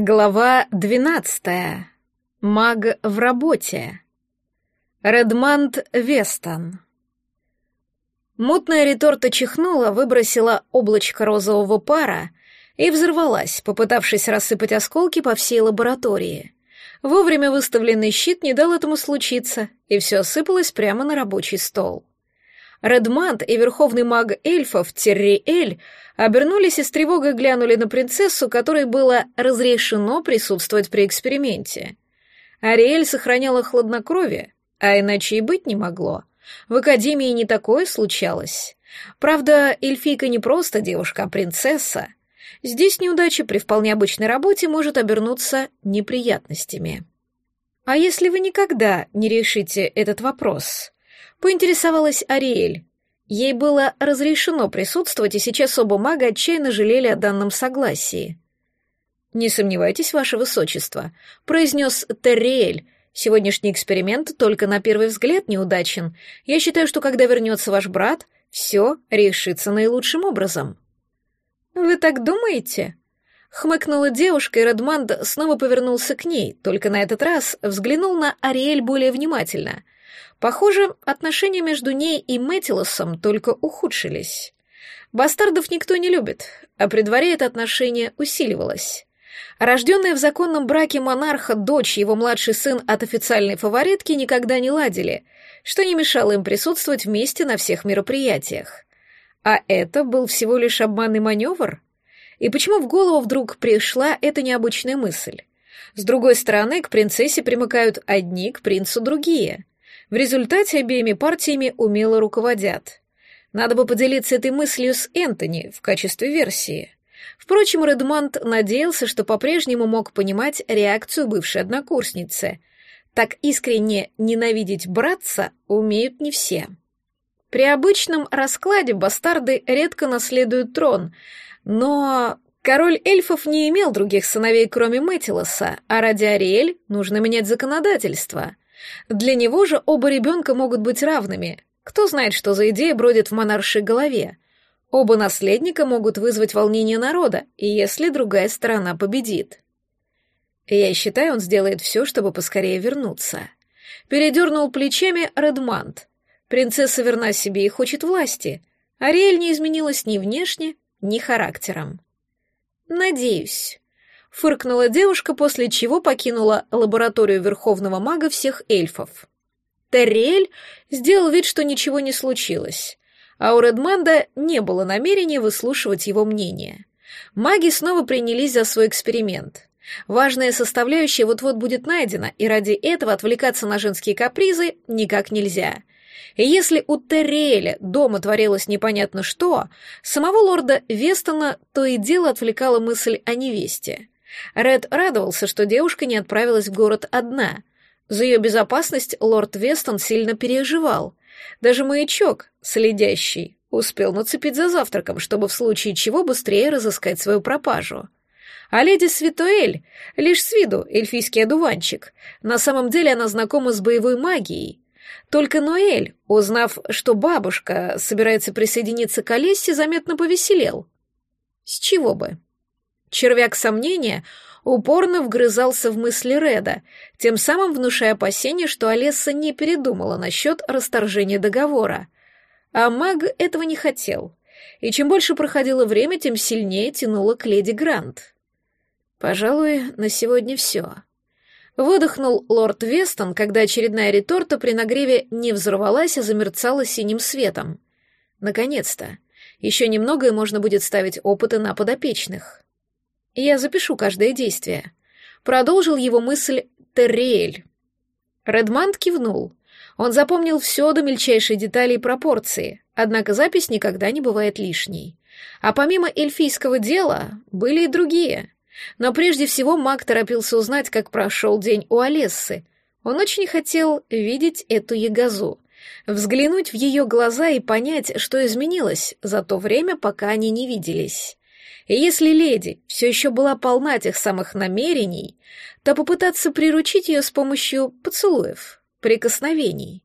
Глава двенадцатая. Маг в работе. Редмонд Вестон. Мутная реторта чихнула, выбросила облачко розового пара и взорвалась, попытавшись рассыпать осколки по всей лаборатории. Вовремя выставленный щит не дал этому случиться, и все осыпалось прямо на рабочий стол. Редмонд и верховный маг эльфов Терриэль обернулись и с тревогой глянули на принцессу, которой было разрешено присутствовать при эксперименте. Ариэль сохраняла хладнокровие, а иначе и быть не могло. В Академии не такое случалось. Правда, эльфийка не просто девушка, а принцесса. Здесь неудача при вполне обычной работе может обернуться неприятностями. А если вы никогда не решите этот вопрос? Поинтересовалась Ариэль. Ей было разрешено присутствовать, и сейчас оба мага отчаянно жалели о данном согласии. «Не сомневайтесь, ваше высочество», — произнес Терриэль. «Сегодняшний эксперимент только на первый взгляд неудачен. Я считаю, что когда вернется ваш брат, все решится наилучшим образом». «Вы так думаете?» Хмыкнула девушка, и Редманд снова повернулся к ней, только на этот раз взглянул на Ариэль более внимательно — Похоже, отношения между ней и Мэтилосом только ухудшились. Бастардов никто не любит, а при дворе это отношение усиливалось. Рожденная в законном браке монарха дочь и его младший сын от официальной фаворитки никогда не ладили, что не мешало им присутствовать вместе на всех мероприятиях. А это был всего лишь обманный маневр? И почему в голову вдруг пришла эта необычная мысль? С другой стороны, к принцессе примыкают одни, к принцу другие. В результате обеими партиями умело руководят. Надо бы поделиться этой мыслью с Энтони в качестве версии. Впрочем, Редмонд надеялся, что по-прежнему мог понимать реакцию бывшей однокурсницы. Так искренне ненавидеть братца умеют не все. При обычном раскладе бастарды редко наследуют трон, но король эльфов не имел других сыновей, кроме Мэтилоса, а ради Ариэль нужно менять законодательство — для него же оба ребенка могут быть равными. Кто знает, что за идея бродит в монаршей голове. Оба наследника могут вызвать волнение народа, если другая сторона победит. Я считаю, он сделает все, чтобы поскорее вернуться. Передернул плечами Редмант. Принцесса верна себе и хочет власти. Ариэль не изменилась ни внешне, ни характером. Надеюсь. Фыркнула девушка, после чего покинула лабораторию верховного мага всех эльфов. Терриэль сделал вид, что ничего не случилось, а у Редманда не было намерения выслушивать его мнение. Маги снова принялись за свой эксперимент. Важная составляющая вот-вот будет найдена, и ради этого отвлекаться на женские капризы никак нельзя. И если у Терриэля дома творилось непонятно что, самого лорда Вестона то и дело отвлекала мысль о невесте. Ред радовался, что девушка не отправилась в город одна. За ее безопасность лорд Вестон сильно переживал. Даже маячок, следящий, успел нацепить за завтраком, чтобы в случае чего быстрее разыскать свою пропажу. А леди Светуэль лишь с виду эльфийский одуванчик. На самом деле она знакома с боевой магией. Только Ноэль, узнав, что бабушка собирается присоединиться к Олессе, заметно повеселел. С чего бы? Червяк сомнения упорно вгрызался в мысли Реда, тем самым внушая опасение, что Олесса не передумала насчет расторжения договора. А маг этого не хотел, и чем больше проходило время, тем сильнее тянуло к леди Грант. «Пожалуй, на сегодня все», Выдохнул лорд Вестон, когда очередная реторта при нагреве не взорвалась, а замерцала синим светом. Наконец-то. Еще немного, и можно будет ставить опыты на подопечных. Я запишу каждое действие. Продолжил его мысль Терриэль. Редманд кивнул. Он запомнил все до мельчайшей детали и пропорции, однако запись никогда не бывает лишней. А помимо эльфийского дела были и другие. Но прежде всего маг торопился узнать, как прошел день у Олессы. Он очень хотел видеть эту ягозу, взглянуть в ее глаза и понять, что изменилось за то время, пока они не виделись. И если леди все еще была полна тех самых намерений, то попытаться приручить ее с помощью поцелуев, прикосновений.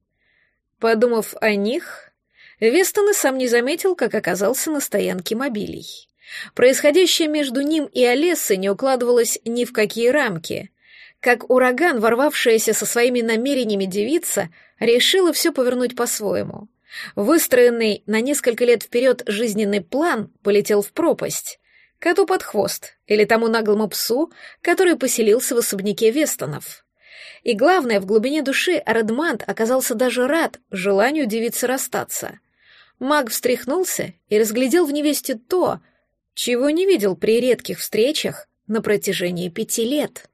Подумав о них, Вестон и сам не заметил, как оказался на стоянке мобилей. Происходящее между ним и Олессой не укладывалось ни в какие рамки. Как ураган, ворвавшаяся со своими намерениями девица, решила все повернуть по-своему. Выстроенный на несколько лет вперед жизненный план полетел в пропасть. Коту под хвост, или тому наглому псу, который поселился в особняке Вестонов. И главное, в глубине души Редмант оказался даже рад желанию девицы расстаться. Маг встряхнулся и разглядел в невесте то, чего не видел при редких встречах на протяжении пяти лет.